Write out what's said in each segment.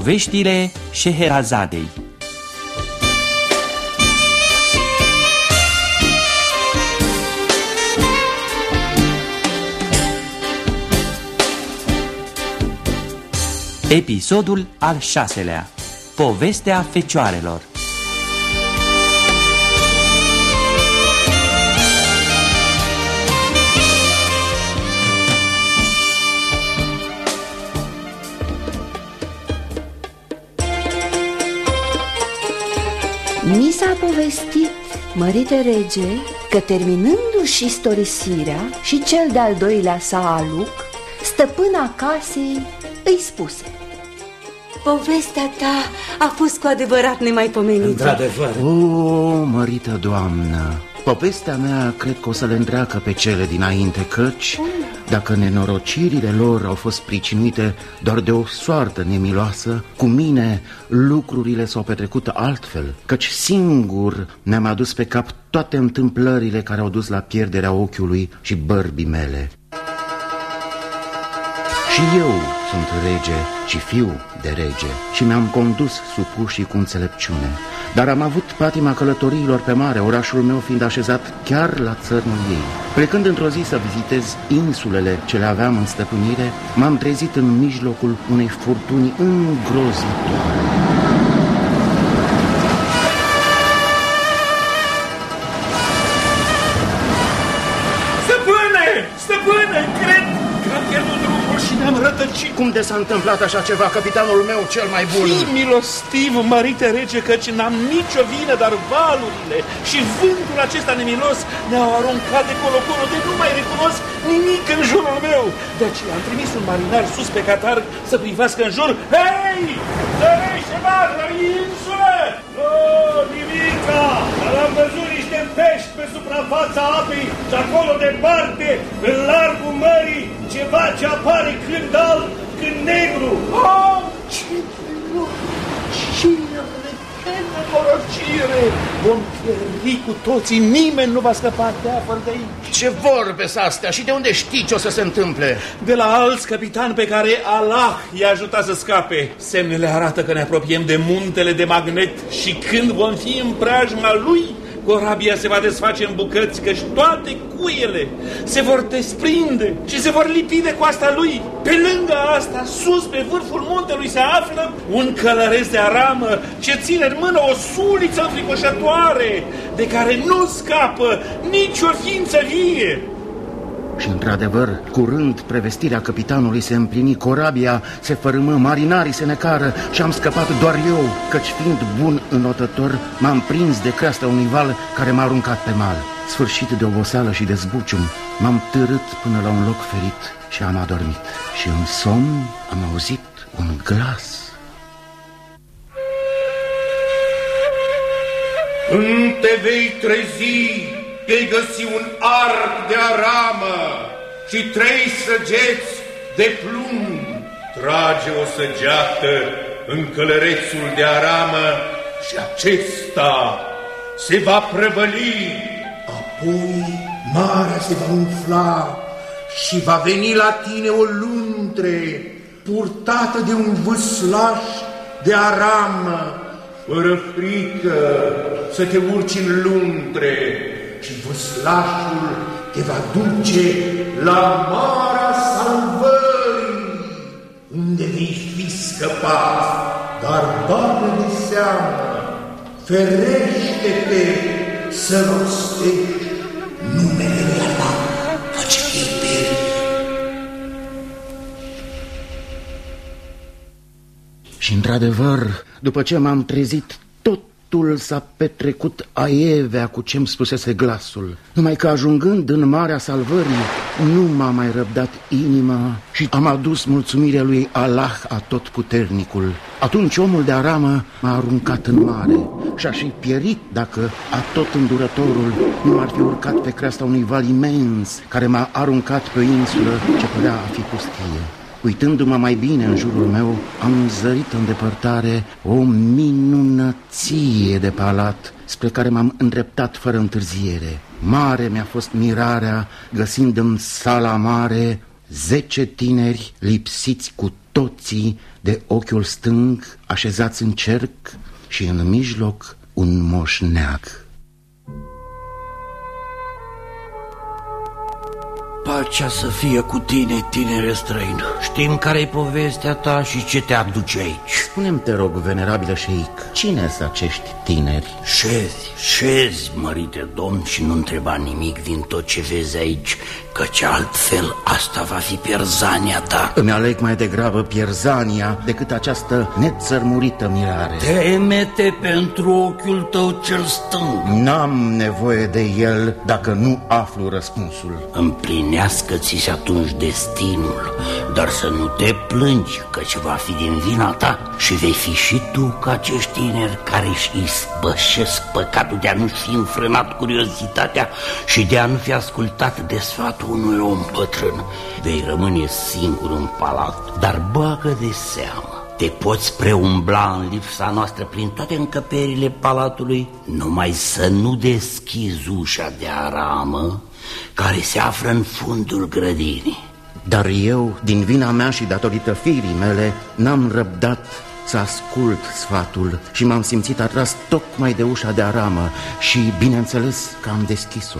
Poveștile Șeherazadei. Episodul al șaselea. Povestea Fecioarelor Mi s-a povestit, mărite rege, că terminându-și istorisirea și cel de-al doilea sa aluc, stăpâna casei îi spuse Povestea ta a fost cu adevărat nemaipomenită Într-adevăr. O, mărită doamnă, povestea mea cred că o să le întreacă pe cele dinainte Căci, dacă nenorocirile lor au fost pricinuite doar de o soartă nemiloasă Cu mine lucrurile s-au petrecut altfel Căci singur ne-am adus pe cap toate întâmplările care au dus la pierderea ochiului și bărbii mele și eu sunt rege și fiu de rege și mi-am condus supușii cu înțelepciune. Dar am avut patima călătoriilor pe mare, orașul meu fiind așezat chiar la țărmul ei. Plecând într-o zi să vizitez insulele ce le aveam în stăpânire, m-am trezit în mijlocul unei furtuni îngrozitoare. Ne-am rătăcit Cum de s-a întâmplat așa ceva, capitanul meu cel mai bun? Fii milostiv, mărite rege, căci n-am nicio vină, dar valurile și vântul acesta nemilos ne-au aruncat de colo-colo, de nu mai recunosc nimic în jurul meu. De aceea am trimis un marinar sus pe catar să privească în jur. Hei! Dă-i ceva la insulă! Nu, nimica! Dar am văzut niște pești pe suprafața apei și acolo departe, în largul mării, ceva ce apare când alb, când negru. Oh, ce nenorocire! Ce nenorocire! Vom pieri cu toții, nimeni nu va scăpa de apă de aici. Ce vorbe sunt astea și de unde știi ce o să se întâmple? De la alți capitani pe care Allah i-a ajutat să scape. Semnele arată că ne apropiem de muntele de magnet și când vom fi în preajma lui, corabia se va desface în bucăți, căci toate cuiele se vor desprinde și se vor lipi de coasta lui. Pe lângă asta, sus pe vârful muntelui se află un călăreț de aramă ce ține în mână o suliță înfricoșătoare, de care nu scapă nicio ființă vie. Și într-adevăr, curând prevestirea capitanului se împlini, corabia se fărâmă, marinarii se necară și am scăpat doar eu, căci fiind bun înotător, m-am prins de creasta unui val care m-a aruncat pe mal. Sfârșit de oboseală și de zbucium, m-am târât până la un loc ferit și am adormit. Și în somn am auzit un glas. Când te vei trezi, vei găsi un arc de aramă și trei săgeți de plumb. Trage o săgeată în călărețul de aramă și acesta se va prăvăli. Apoi marea se va umfla și va veni la tine o luntre purtată de un vâslaș de aramă, fără frică să te urci în luntre și văslașul te va duce la Marea Salvării, unde vei fi scăpat, dar bagă de seamă, ferește-te să rostești numele lui Allah, căci vei pieri. Și într-adevăr, după ce m-am trezit, totul s-a petrecut aievea cu ce-mi spusese glasul. Numai că ajungând în Marea Salvării, nu m-a mai răbdat inima și am adus mulțumirea lui Allah atotputernicul. Atunci omul de aramă m-a aruncat în mare și aș fi pierit dacă atot îndurătorul nu ar fi urcat pe creasta unui val imens care m-a aruncat pe o insulă ce părea a fi pustie. Uitându-mă mai bine în jurul meu, am zărit în depărtare o minunăție de palat spre care m-am îndreptat fără întârziere. Mare mi-a fost mirarea găsind în sala mare zece tineri lipsiți cu toții de ochiul stâng așezați în cerc și în mijloc un moșneag. Pacea să fie cu tine, tinere străin. Știm care-i povestea ta și ce te aduce aici. Spune-mi, te rog, venerabilă șeic, cine sunt acești tineri? Șezi, șezi, mărite domn, și nu întreba nimic din tot ce vezi aici, căci altfel asta va fi pierzania ta. Îmi aleg mai degrabă pierzania decât această nețărmurită mirare. Teme-te pentru ochiul tău cel stâng. N-am nevoie de el dacă nu aflu răspunsul. Împlinească-ți și atunci destinul, dar să nu te plângi, căci va fi din vina ta și vei fi și tu ca acești tineri care își ispășesc păcatul de a nu fi înfrânat curiozitatea și de a nu fi ascultat de sfatul unui om bătrân. Vei rămâne singur în palat, dar bagă de seamă. Te poți preumbla în lipsa noastră prin toate încăperile palatului, numai să nu deschizi ușa de aramă care se află în fundul grădinii. Dar eu, din vina mea și datorită firii mele, n-am răbdat să ascult sfatul și m-am simțit atras tocmai de ușa de aramă și, bineînțeles, că am deschis-o.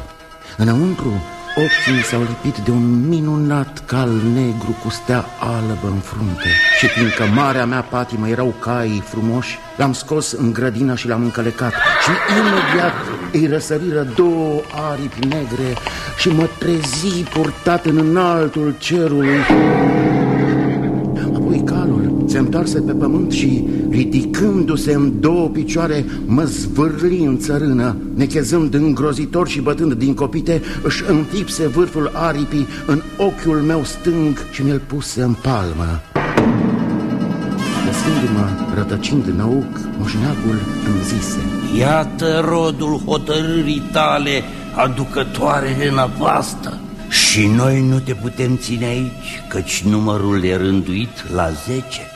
Înăuntru Ochii s-au lipit de un minunat cal negru cu stea albă în frunte. Și fiindcă marea mea patimă erau caii frumoși L-am scos în grădină și l-am încălecat. Și imediat îi răsăriră două aripi negre Și mă trezi purtat în înaltul cerului. Apoi calul se întoarse pe pământ și, ridicându-se în două picioare, mă zvârli în țărână, nechezând îngrozitor și bătând din copite, își înfipse vârful aripii în ochiul meu stâng și mi-l puse în palmă. Lăsându-mă rătăcind în auc, moșneagul îmi zise Iată rodul hotărârii tale, aducătoare de năpastă. Și noi nu te putem ține aici, căci numărul e rânduit la zece.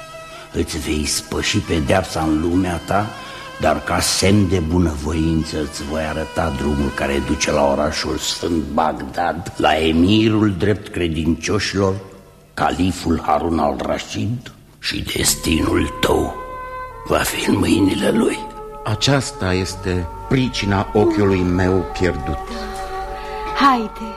Îți vei spăși pedeapsa în lumea ta, dar ca semn de bunăvoință îți voi arăta drumul care duce la orașul Sfânt Bagdad, la emirul drept credincioșilor, califul Harun al-Rashid și destinul tău va fi în mâinile lui. Aceasta este pricina ochiului meu pierdut. Haide,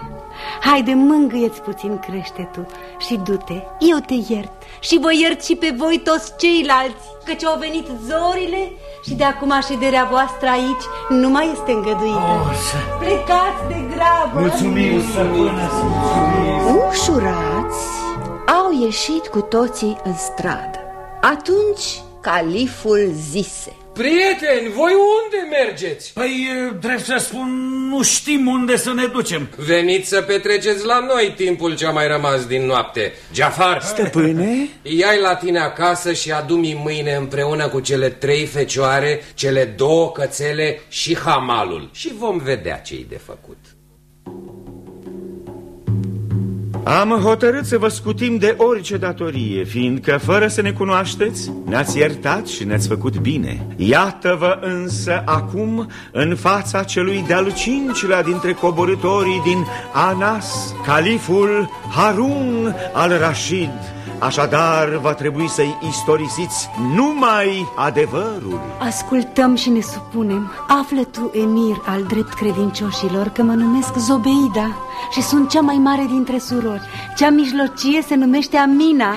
haide, mângâieți puțin creștetul și du-te, eu te iert și vă iert și pe voi toți ceilalți, căci au venit zorile și de acum șederea voastră aici nu mai este îngăduită. Oh, să... Plecați de grabă! Mulțumim, stăpână, mulțumim! Ușurați au ieșit cu toții în stradă. Atunci califul zise Prieteni, voi unde mergeți? Păi, drept să spun, nu știm unde să ne ducem. Veniți să petreceți la noi timpul ce a mai rămas din noapte. Jafar, Stăpâne? ia-i la tine acasă și adu-mi mâine împreună cu cele trei fecioare, cele două cățele și hamalul. Și vom vedea ce-i de făcut. Am hotărât să vă scutim de orice datorie, fiindcă, fără să ne cunoașteți, ne-ați iertat și ne-ați făcut bine. Iată-vă însă acum în fața celui de-al cincilea dintre coborâtorii din Anas, califul Harun al-Rashid. Așadar, va trebui să-i istorisiți numai adevărul. Ascultăm și ne supunem. Află tu, emir al drept credincioșilor, că mă numesc Zobeida și sunt cea mai mare dintre surori. Cea mijlocie se numește Amina,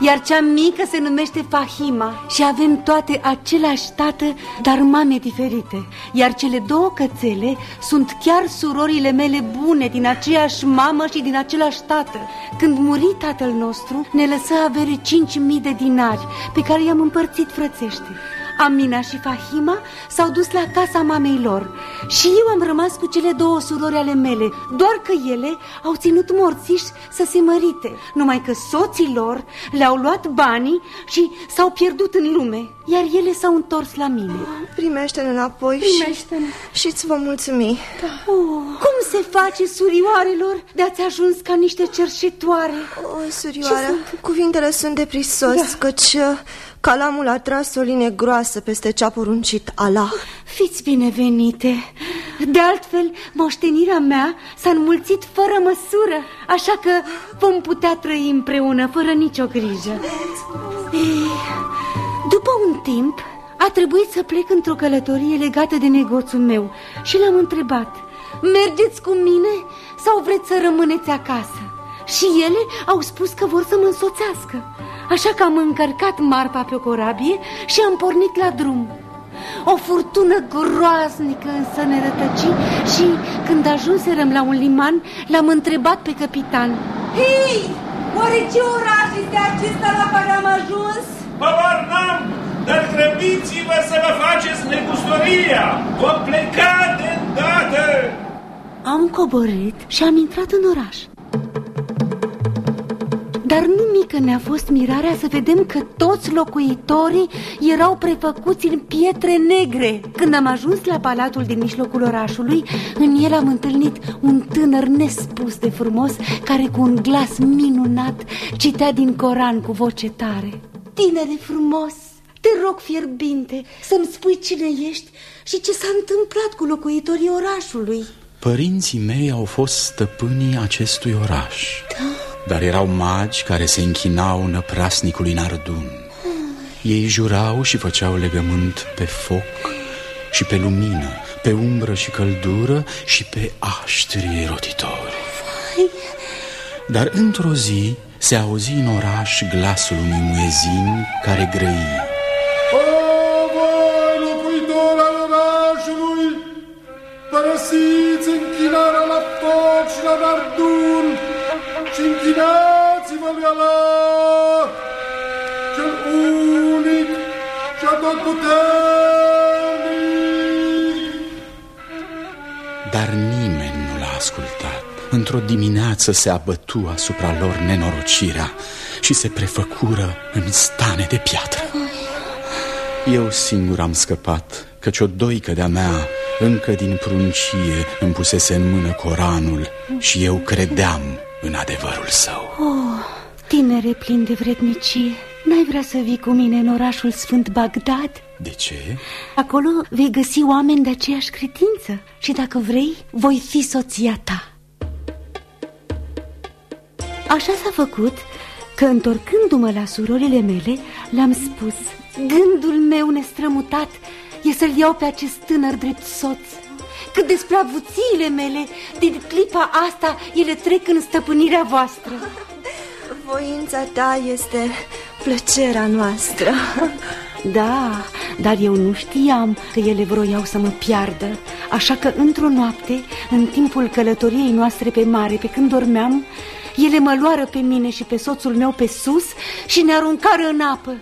iar cea mică se numește Fahima. Și avem toate același tată, dar mame diferite. Iar cele două cățele sunt chiar surorile mele bune, din aceeași mamă și din același tată. Când muri tatăl nostru, ne lăsă avere 5.000 de dinari, pe care i-am împărțit frățește. Amina și Fahima s-au dus la casa mamei lor și eu am rămas cu cele două surori ale mele, doar că ele au ținut morțiși să se mărite, numai că soții lor le-au luat banii și s-au pierdut în lume, iar ele s-au întors la mine. Primește-ne înapoi Primește-ne. și, și îți vom mulțumi. Oh, cum se face, surioarelor, de ați ajuns ca niște cerșitoare? O, surioară, cuvintele sunt de prisos, căci uh, calamul a tras o linie groasă peste ce a poruncit Allah. Fiți binevenite! De altfel, moștenirea mea s-a înmulțit fără măsură, așa că vom putea trăi împreună, fără nicio grijă. Ei, după un timp, a trebuit să plec într-o călătorie legată de negoțul meu și l-am întrebat, mergeți cu mine sau vreți să rămâneți acasă? Și ele au spus că vor să mă însoțească, așa că am încărcat marfa pe o corabie și am pornit la drum. O furtună groaznică însă ne rătăci și când ajunserăm la un liman, l-am întrebat pe capitan. Hei, oare ce oraș este acesta la care am ajuns? Habar n-am, dar grăbiți-vă să vă faceți negustoria! Vom pleca de îndată! Am coborât și am intrat în oraș. Dar nu mică ne-a fost mirarea să vedem că toți locuitorii erau prefăcuți în pietre negre. Când am ajuns la palatul din mijlocul orașului, în el am întâlnit un tânăr nespus de frumos, care cu un glas minunat citea din Coran cu voce tare. Tinere frumos, te rog fierbinte să-mi spui cine ești și ce s-a întâmplat cu locuitorii orașului. Părinții mei au fost stăpânii acestui oraș. Da? Dar erau magi care se închinau năprasnicului Nardun Ei jurau și făceau legământ pe foc și pe lumină Pe umbră și căldură și pe aștri rotitori Dar într-o zi se auzi în oraș glasul unui muezin care grăi. O, voi, locuitori al orașului, părăsiți închinarea la foc și la Nardun și închinați-vă lui Allah, cel unic și atotputernic. Dar nimeni nu l-a ascultat. Într-o dimineață se abătu asupra lor nenorocirea și se prefăcură în stane de piatră. Eu singur am scăpat, căci o doică de-a mea încă din pruncie îmi pusese în mână Coranul și eu credeam în adevărul său. Oh, tinere plin de vrednicie, n-ai vrea să vii cu mine în orașul Sfânt Bagdad? De ce? Acolo vei găsi oameni de aceeași credință și dacă vrei, voi fi soția ta. Așa s-a făcut că, întorcându-mă la surorile mele, le-am spus Gândul meu nestrămutat e să-l iau pe acest tânăr drept soț Cât despre avuțiile mele, din clipa asta ele trec în stăpânirea voastră. Voința ta este plăcerea noastră. Da, dar eu nu știam că ele vroiau să mă piardă. Așa că într-o noapte, în timpul călătoriei noastre pe mare, pe când dormeam ele mă luară pe mine și pe soțul meu pe sus și ne aruncară în apă.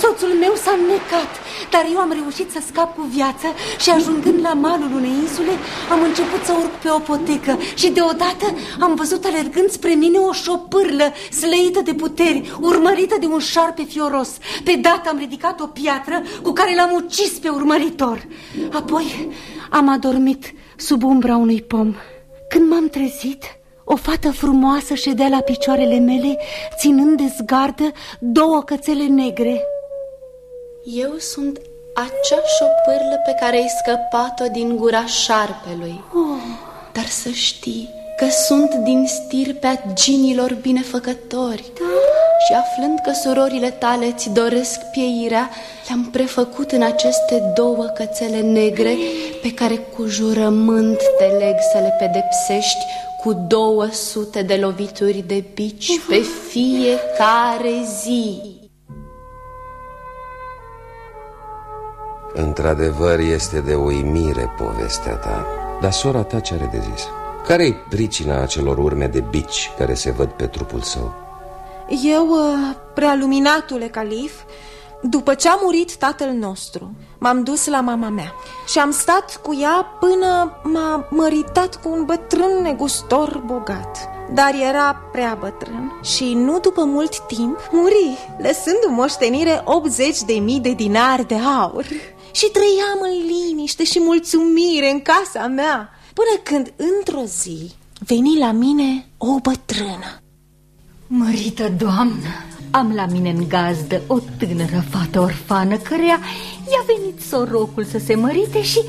Soțul meu s-a înnecat, dar eu am reușit să scap cu viață și ajungând la malul unei insule, am început să urc pe o potecă și deodată am văzut alergând spre mine o șopârlă slăită de puteri, urmărită de un șarpe fioros. Pe dată am ridicat o piatră cu care l-am ucis pe urmăritor. Apoi am adormit sub umbra unui pom. Când m-am trezit, o fată frumoasă ședea la picioarele mele, ținând de zgardă două cățele negre. Eu sunt acea șopârlă pe care ai scăpat-o din gura șarpelui. Oh. Dar să știi că sunt din stirpea ginilor binefăcători. Da? Și aflând că surorile tale îți doresc pieirea, le-am prefăcut în aceste două cățele negre pe care cu jurământ te leg să le pedepsești cu 200 de lovituri de bici pe fiecare zi. Într-adevăr este de uimire povestea ta Dar sora ta ce are de zis? Care-i pricina acelor urme de bici care se văd pe trupul său? Eu, uh, prealuminatule calif, după ce a murit tatăl nostru, m-am dus la mama mea și am stat cu ea până m-a măritat cu un bătrân negustor bogat. Dar era prea bătrân și nu după mult timp muri, lăsând în moștenire 80 de mii de dinari de aur. Și trăiam în liniște și mulțumire în casa mea, până când într-o zi veni la mine o bătrână. Mărită doamnă, Am la mine în gazdă o tânără fată orfană Căreia i-a venit sorocul să se mărite Și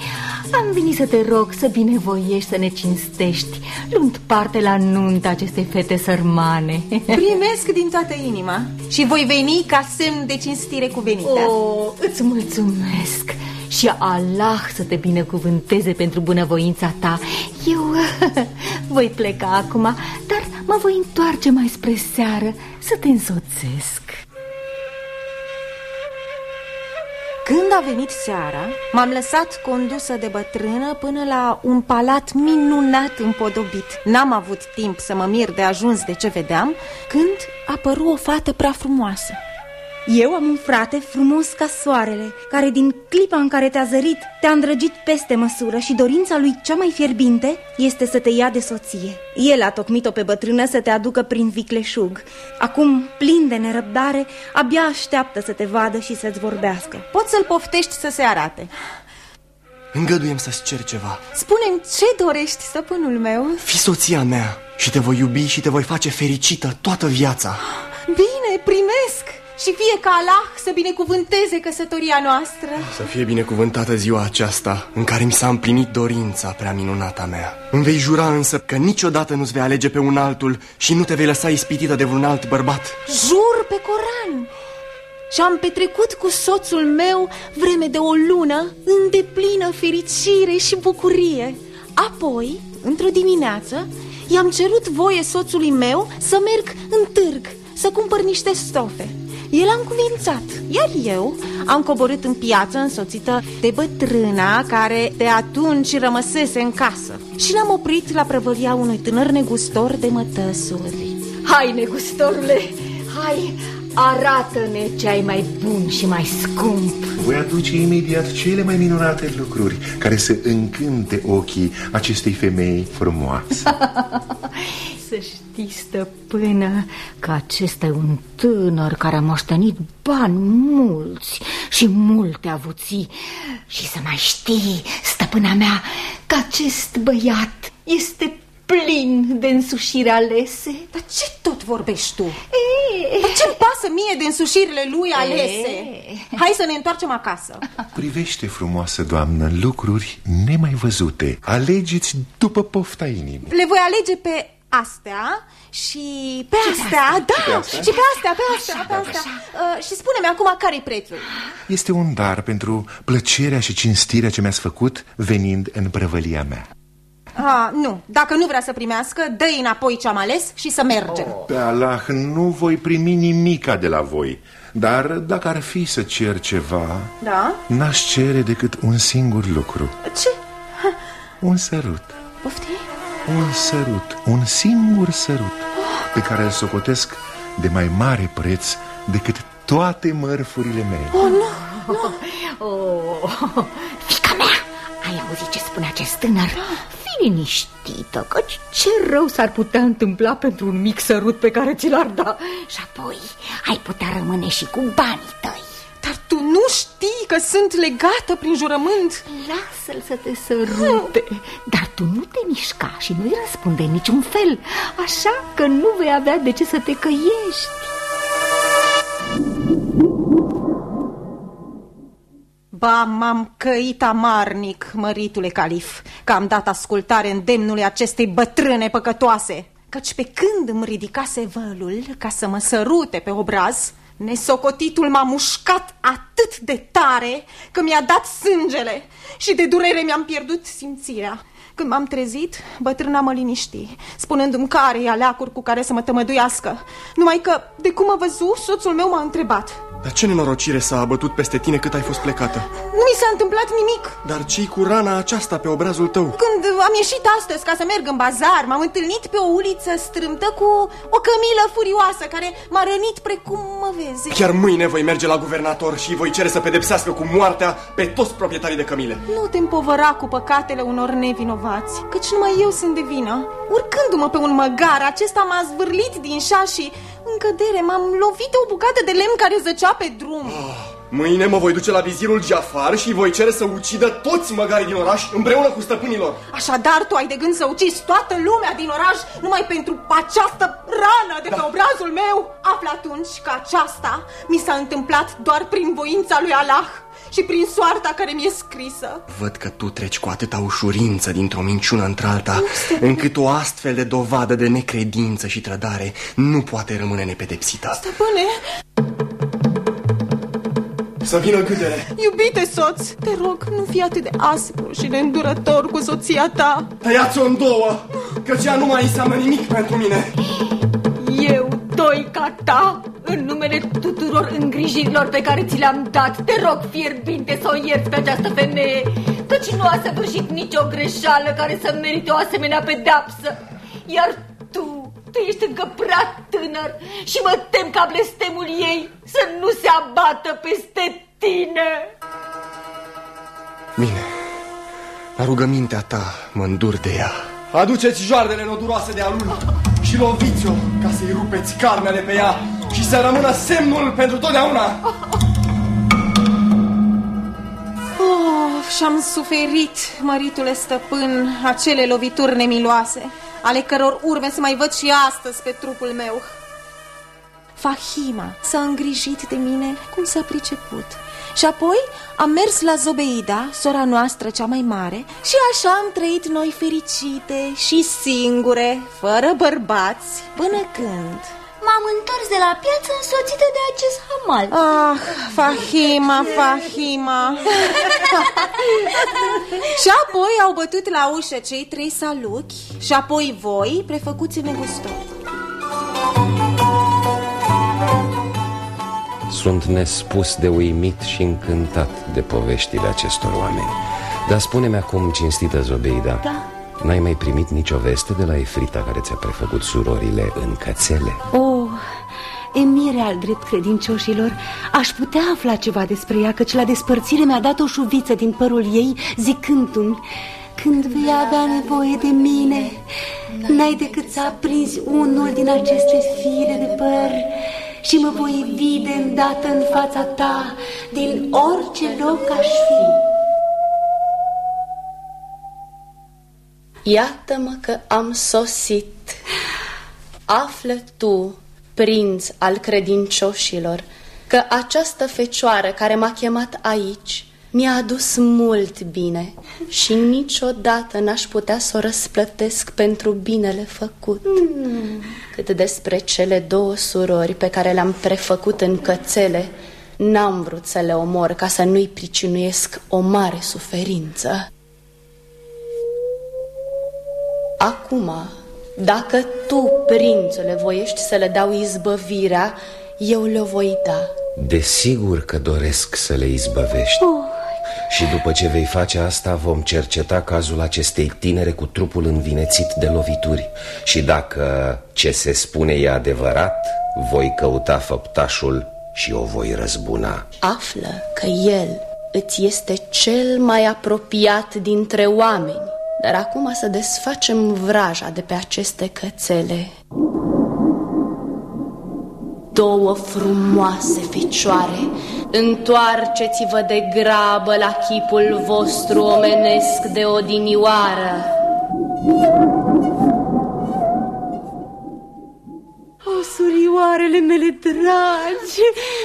am venit să te rog să binevoiești, să ne cinstești. Luând parte la nunta acestei fete sărmane. Primesc din toată inima Și voi veni ca semn de cinstire cuvenită. Oh, îți mulțumesc. Și Allah să te binecuvânteze pentru bunăvoința ta. Eu voi pleca acum, dar mă voi întoarce mai spre seară să te însoțesc. Când a venit seara, m-am lăsat condusă de bătrână până la un palat minunat împodobit. N-am avut timp să mă mir de ajuns de ce vedeam, când apăru o fată prea frumoasă. Eu am un frate frumos ca soarele, care din clipa în care te-a zărit, te-a îndrăgit peste măsură și dorința lui cea mai fierbinte este să te ia de soție. El a tocmit-o pe bătrână să te aducă prin vicleșug. Acum, plin de nerăbdare, abia așteaptă să te vadă și să-ți vorbească. Poți să-l poftești să se arate. Îngăduiem să-ți cer ceva. Spune-mi ce dorești, stăpânul meu? Fi soția mea și te voi iubi și te voi face fericită toată viața. Bine, primesc! Și fie ca Allah să binecuvânteze căsătoria noastră. Să fie binecuvântată ziua aceasta în care mi s-a împlinit dorința prea minunata mea. Îmi vei jura însă că niciodată nu-ți vei alege pe un altul și nu te vei lăsa ispitită de vreun alt bărbat. Jur pe Coran! Și am petrecut cu soțul meu vreme de o lună în deplină fericire și bucurie. Apoi, într-o dimineață, i-am cerut voie soțului meu să merg în târg, să cumpăr niște stofe. El a încuvințat, iar eu am coborât în piață însoțită de bătrâna care de atunci rămăsese în casă și l-am oprit la prăvălia unui tânăr negustor de mătăsuri. Hai, negustorule, hai, arată-ne ce ai mai bun și mai scump. Voi aduce imediat cele mai minunate lucruri care să încânte ochii acestei femei frumoase. să știi, stăpână, că acesta e un tânăr care a moștenit bani mulți și multe avuții. Și să mai știi, stăpâna mea, că acest băiat este plin de însușiri alese. Dar ce tot vorbești tu? E... Dar ce-mi pasă mie de însușirile lui alese? E... Hai să ne întoarcem acasă. Privește, frumoasă doamnă, lucruri nemai văzute. Alegeți după pofta inimii. Le voi alege pe astea și pe astea, astea, da, și pe astea, și pe astea, pe astea, așa, pe astea. Uh, și spune-mi acum care-i prețul? Este un dar pentru plăcerea și cinstirea ce mi-ați făcut venind în prăvălia mea. Ah, nu, dacă nu vrea să primească, dă înapoi ce-am ales și să mergem. Oh. Pe Allah, nu voi primi nimica de la voi. Dar dacă ar fi să cer ceva, da? n-aș cere decât un singur lucru. Ce? Un sărut. Poftim? Un sărut, un singur sărut Pe care îl socotesc de mai mare preț decât toate mărfurile mele Oh, nu! nu. Oh, fica mea, ai auzit ce spune acest tânăr? Fii liniștită, căci ce rău s-ar putea întâmpla pentru un mic sărut pe care ți l-ar da Și apoi ai putea rămâne și cu banii tăi dar tu nu știi că sunt legată prin jurământ? Lasă-l să te sărute, dar tu nu te mișca și nu-i răspunde în niciun fel, așa că nu vei avea de ce să te căiești. Ba, m-am căit amarnic, măritule calif, că am dat ascultare îndemnului acestei bătrâne păcătoase, căci pe când îmi ridicase vălul ca să mă sărute pe obraz, Nesocotitul m-a mușcat atât de tare că mi-a dat sângele și de durere mi-am pierdut simțirea. Când m-am trezit, bătrâna mă liniști, spunându-mi care e aleacuri cu care să mă tămăduiască. Numai că, de cum a văzut, soțul meu m-a întrebat. Dar ce nenorocire s-a abătut peste tine cât ai fost plecată? Nu mi s-a întâmplat nimic. Dar ce cu rana aceasta pe obrazul tău? Când am ieșit astăzi ca să merg în bazar, m-am întâlnit pe o uliță strâmtă cu o cămilă furioasă care m-a rănit precum mă vezi. Chiar mâine voi merge la guvernator și voi cere să pedepsească cu moartea pe toți proprietarii de cămile. Nu te împovăra cu păcatele unor nevinovați, căci numai eu sunt de vină. Urcându-mă pe un măgar, acesta m-a zvârlit din șa și în cădere m-am lovit de o bucată de lemn care zăcea pe drum. Oh. Mâine mă voi duce la vizirul Jafar și voi cere să ucidă toți măgarii din oraș împreună cu stăpânilor. Așadar, tu ai de gând să ucizi toată lumea din oraș numai pentru această rană de pe Da. obrazul meu? Află atunci că aceasta mi s-a întâmplat doar prin voința lui Allah și prin soarta care mi-e scrisă. Văd că tu treci cu atâta ușurință dintr-o minciună într-alta, încât o astfel de dovadă de necredință și trădare nu poate rămâne nepedepsită. Stăpâne, Să vină câtele! iubite soț, te rog, nu fi atât de aspru și neîndurător cu soția ta. Tăiați-o în două, căci ea nu mai înseamnă nimic pentru mine. Eu, Doica ta, în numele tuturor îngrijirilor pe care ți le-am dat, te rog fierbinte să o ierți pe această femeie, căci nu a săvârșit nicio greșeală care să merite o asemenea pedeapsă. Iar tu, tu ești încă prea tânăr și mă tem ca blestemul ei să nu se abată peste tine. Bine, la rugămintea ta mă îndur de ea. Aduceți joardele noduroase de alun și loviți-o ca să-i rupeți carnea de pe ea și să rămână semnul pentru totdeauna. Oh, și-am suferit, măritule stăpân, acele lovituri nemiloase, ale căror urme se mai văd și astăzi pe trupul meu. Fahima s-a îngrijit de mine cum s-a priceput. Și apoi am mers la Zobeida, sora noastră cea mai mare, și așa am trăit noi fericite și singure, fără bărbați, până când... M-am întors de la piață însoțită de acest hamal. Ah, Fahima, Fahima. Și apoi au bătut la ușă cei trei saluchi Și apoi voi, prefăcuți negustori Sunt nespus de uimit și încântat de poveștile acestor oameni. Dar spune-mi acum, cinstită Zobeida Da. N-ai mai primit nicio veste de la Efrita care ți-a prefăcut surorile în cățele? Oh, emire al drept credincioșilor, aș putea afla ceva despre ea, căci la despărțire mi-a dat o șuviță din părul ei, zicându-mi, când vei avea nevoie de mine, n-ai decât să aprinzi unul din aceste fire de păr și mă voi vide îndată în fața ta, din orice loc aș fi. Iată-mă că am sosit. Află tu, prinț al credincioșilor, că această fecioară care m-a chemat aici mi-a adus mult bine și niciodată n-aș putea să o răsplătesc pentru binele făcut. Cât despre cele două surori pe care le-am prefăcut în cățele, n-am vrut să le omor ca să nu-i pricinuiesc o mare suferință. Acum, dacă tu, prințule, voiești să le dau izbăvirea, eu le voi da. Desigur că doresc să le izbăvești Și după ce vei face asta vom cerceta cazul acestei tinere cu trupul învinețit de lovituri Și dacă ce se spune e adevărat, voi căuta făptașul și o voi răzbuna Află că el îți este cel mai apropiat dintre oameni. Dar acum să desfacem vraja de pe aceste cățele. Două frumoase fecioare, întoarceți-vă de grabă la chipul vostru omenesc de odinioară. Surioarele mele dragi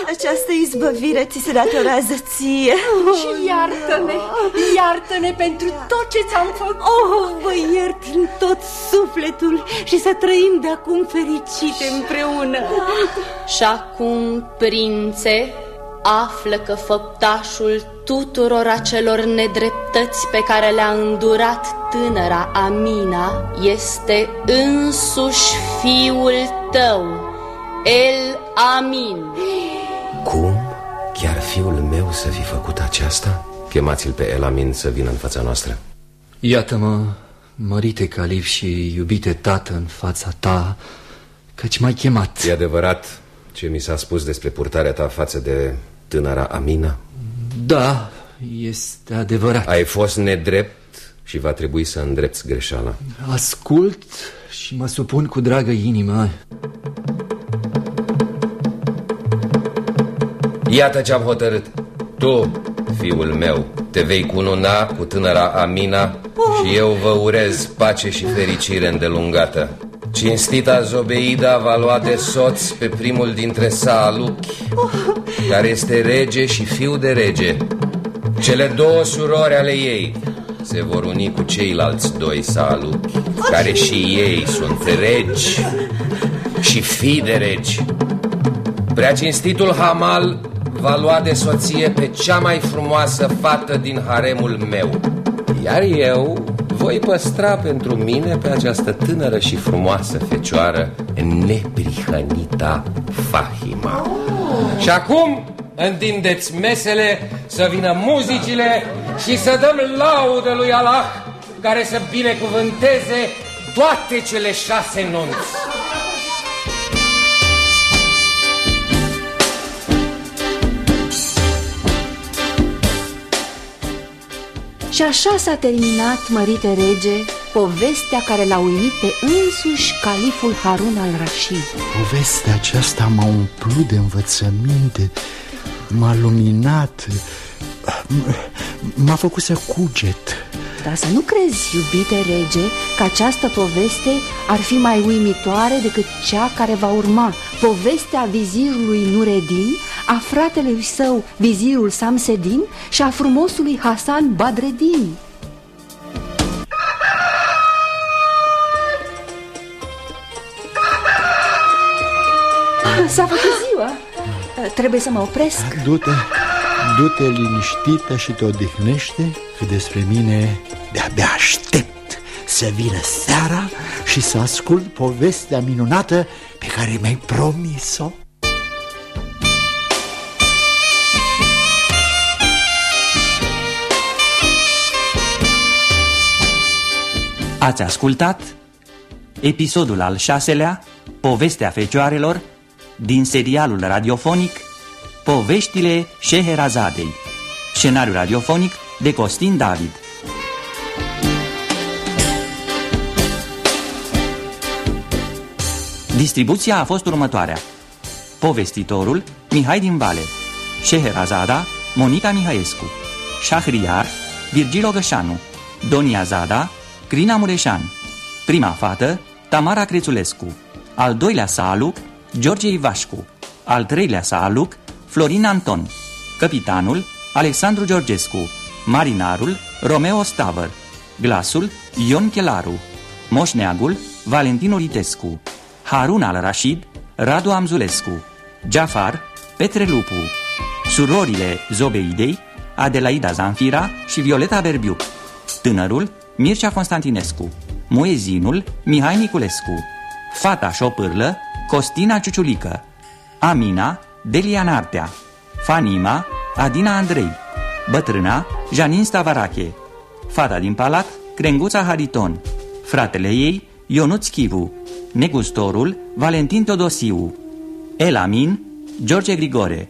Această izbăvire ți se datorează ție. Și iartă-ne, iartă-ne pentru tot ce ți-am făcut. Oh, vă iert din tot sufletul și să trăim de acum fericite împreună. Și acum, prințe, află că făptașul tuturor acelor nedreptăți pe care le-a îndurat tânăra Amina este însuși fiul tău, El Amin. Cum? Chiar fiul meu să fi făcut aceasta? Chemați-l pe Elamin să vină în fața noastră Iată-mă, mărite calif și iubite tată în fața ta, căci m-ai chemat. E adevărat ce mi s-a spus despre purtarea ta față de tânăra Amina? Da, este adevărat. Ai fost nedrept și va trebui să îndrepți greșeala Ascult și mă supun cu dragă inimă. Iată ce-am hotărât. Tu, fiul meu, te vei cununa cu tânăra Amina Și eu vă urez pace și fericire îndelungată. Cinstita Zobeida va lua de soț pe primul dintre saaluchi Care este rege și fiu de rege. Cele două surori ale ei se vor uni cu ceilalți doi saaluchi Care și ei sunt regi și fii de regi. Prea cinstitul Hamal va lua de soție pe cea mai frumoasă fată din haremul meu. Iar eu voi păstra pentru mine pe această tânără și frumoasă fecioară neprihănita Fahima. Și acum întindeți mesele, să vină muzicile și să dăm laudă lui Allah care să binecuvânteze toate cele șase nunți. Și așa s-a terminat, mărite rege, povestea care l-a uimit pe însuși califul Harun al Rashid. Povestea aceasta m-a umplut de învățăminte, m-a luminat, m-a făcut să cuget. Dar să nu crezi, iubite rege, că această poveste ar fi mai uimitoare decât cea care va urma. Povestea vizirului Nureddin, a fratelui său, vizirul Samsedin și a frumosului Hasan Badreddin. S-a făcut ziua. Trebuie să mă opresc. Du-te, du-te liniștită și te odihnește, că despre mine de-abia aștept să vină seara și să ascult povestea minunată pe care mi-ai promis-o. Ați ascultat episodul al șaselea, Povestea Fecioarelor, din serialul radiofonic Poveștile Șeherazadei, scenariu radiofonic de Costin David. Distribuția a fost următoarea. Povestitorul Mihai din Vale, Șeherazada Monica Mihaescu, Șahriar Virgil Ogășanu, Donia Zada Crina Mureșan, prima fată Tamara Crețulescu, al doilea saluc George Ivașcu, al treilea saluc Florin Anton, capitanul Alexandru Georgescu, marinarul Romeo Stavăr, glasul Ion Chelaru, moșneagul Valentin Uritescu, Harun al Rashid, Radu Amzulescu, Jafar, Petre Lupu, surorile Zobeidei, Adelaida Zanfira și Violeta Berbiuc, tânărul Mircea Constantinescu, muezinul Mihai Niculescu, fata șopârlă Costina Ciuciulică, Amina Delia Nartea, Fanima Adina Andrei, bătrâna Janin Stavarache, fata din palat Crenguța Hariton, fratele ei Ionuț Chivu, negustorul Valentin Todosiu, Elamin George Grigore,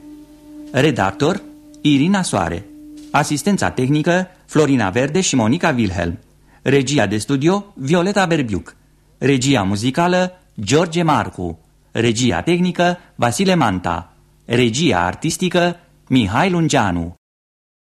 redactor Irina Soare, asistența tehnică Florina Verde și Monica Wilhelm, regia de studio Violeta Berbiuc, regia muzicală George Marcu, regia tehnică Vasile Manta, regia artistică Mihai Lungeanu.